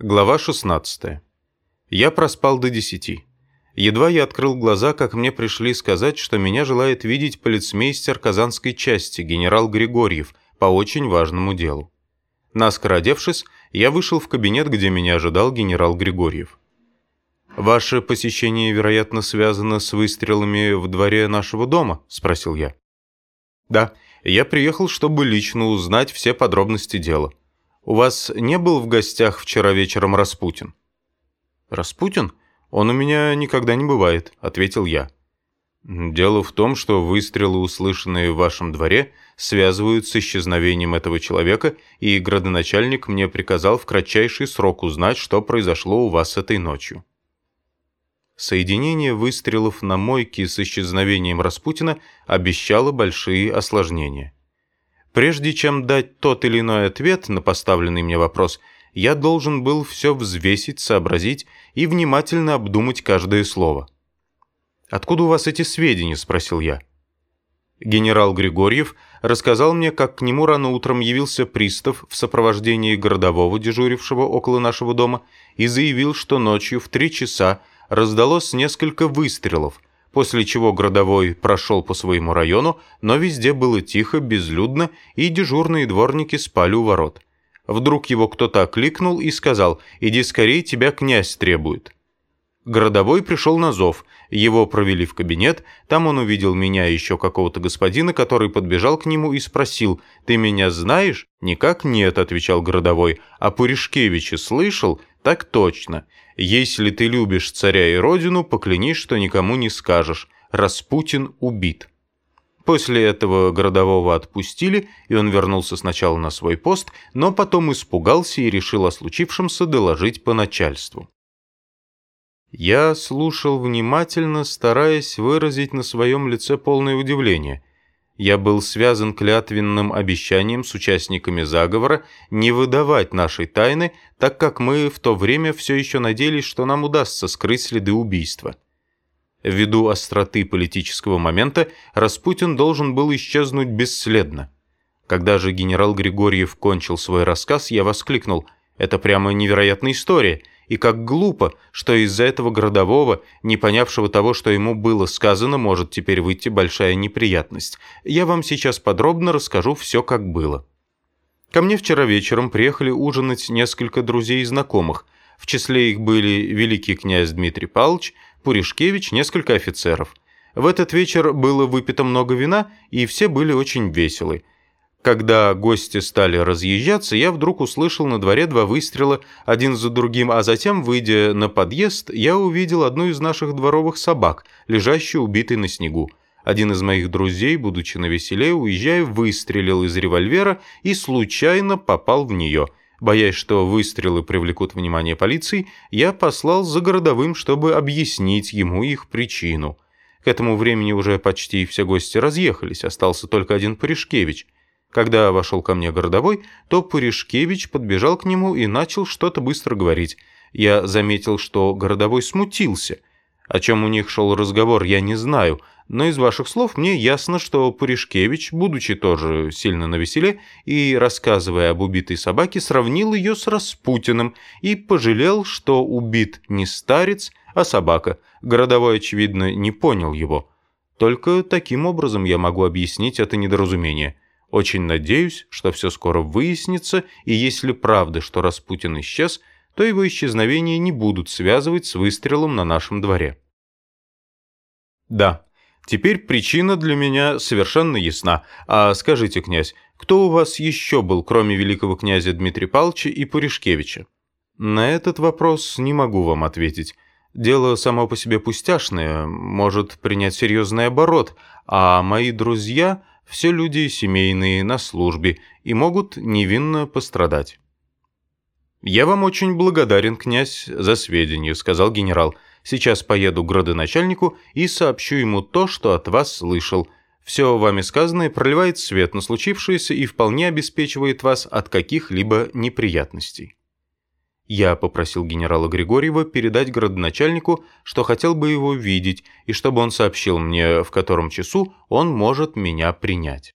Глава 16. Я проспал до 10. Едва я открыл глаза, как мне пришли сказать, что меня желает видеть полицмейстер Казанской части, генерал Григорьев, по очень важному делу. Наскоро одевшись, я вышел в кабинет, где меня ожидал генерал Григорьев. «Ваше посещение, вероятно, связано с выстрелами в дворе нашего дома?» – спросил я. «Да, я приехал, чтобы лично узнать все подробности дела. У вас не был в гостях вчера вечером Распутин?» «Распутин? Он у меня никогда не бывает», — ответил я. «Дело в том, что выстрелы, услышанные в вашем дворе, связывают с исчезновением этого человека, и градоначальник мне приказал в кратчайший срок узнать, что произошло у вас этой ночью». Соединение выстрелов на мойке с исчезновением Распутина обещало большие осложнения. Прежде чем дать тот или иной ответ на поставленный мне вопрос, я должен был все взвесить, сообразить и внимательно обдумать каждое слово. «Откуда у вас эти сведения?» – спросил я. Генерал Григорьев рассказал мне, как к нему рано утром явился пристав в сопровождении городового, дежурившего около нашего дома, и заявил, что ночью в три часа раздалось несколько выстрелов – после чего городовой прошел по своему району, но везде было тихо, безлюдно, и дежурные дворники спали у ворот. Вдруг его кто-то окликнул и сказал «Иди скорей, тебя князь требует». Городовой пришел на зов, его провели в кабинет, там он увидел меня и еще какого-то господина, который подбежал к нему и спросил «Ты меня знаешь?» «Никак нет», — отвечал городовой, «а Пуришкевича слышал?» «Так точно. Если ты любишь царя и родину, поклянись, что никому не скажешь. Распутин убит». После этого городового отпустили, и он вернулся сначала на свой пост, но потом испугался и решил о случившемся доложить по начальству. Я слушал внимательно, стараясь выразить на своем лице полное удивление. Я был связан клятвенным обещанием с участниками заговора не выдавать нашей тайны, так как мы в то время все еще надеялись, что нам удастся скрыть следы убийства. Ввиду остроты политического момента Распутин должен был исчезнуть бесследно. Когда же генерал Григорьев кончил свой рассказ, я воскликнул «Это прямо невероятная история!» И как глупо, что из-за этого городового, не понявшего того, что ему было сказано, может теперь выйти большая неприятность. Я вам сейчас подробно расскажу все, как было. Ко мне вчера вечером приехали ужинать несколько друзей и знакомых. В числе их были великий князь Дмитрий Павлович, Пуришкевич, несколько офицеров. В этот вечер было выпито много вина, и все были очень веселы. Когда гости стали разъезжаться, я вдруг услышал на дворе два выстрела, один за другим, а затем, выйдя на подъезд, я увидел одну из наших дворовых собак, лежащую убитой на снегу. Один из моих друзей, будучи на веселе, уезжая, выстрелил из револьвера и случайно попал в нее. Боясь, что выстрелы привлекут внимание полиции, я послал за городовым, чтобы объяснить ему их причину. К этому времени уже почти все гости разъехались, остался только один Паришкевич – когда вошел ко мне городовой, то Пуришкевич подбежал к нему и начал что-то быстро говорить. Я заметил, что городовой смутился. О чем у них шел разговор, я не знаю, но из ваших слов мне ясно, что Пуришкевич, будучи тоже сильно навеселе и рассказывая об убитой собаке, сравнил ее с Распутиным и пожалел, что убит не старец, а собака. Городовой, очевидно, не понял его. Только таким образом я могу объяснить это недоразумение. Очень надеюсь, что все скоро выяснится, и если правда, что Распутин исчез, то его исчезновение не будут связывать с выстрелом на нашем дворе. Да, теперь причина для меня совершенно ясна. А скажите, князь, кто у вас еще был, кроме великого князя Дмитрия Павловича и Пуришкевича? На этот вопрос не могу вам ответить. Дело само по себе пустяшное, может принять серьезный оборот, а мои друзья все люди семейные, на службе и могут невинно пострадать. «Я вам очень благодарен, князь, за сведения», — сказал генерал. «Сейчас поеду к градоначальнику и сообщу ему то, что от вас слышал. Все вами сказанное проливает свет на случившееся и вполне обеспечивает вас от каких-либо неприятностей». Я попросил генерала Григорьева передать городоначальнику, что хотел бы его видеть, и чтобы он сообщил мне, в котором часу он может меня принять.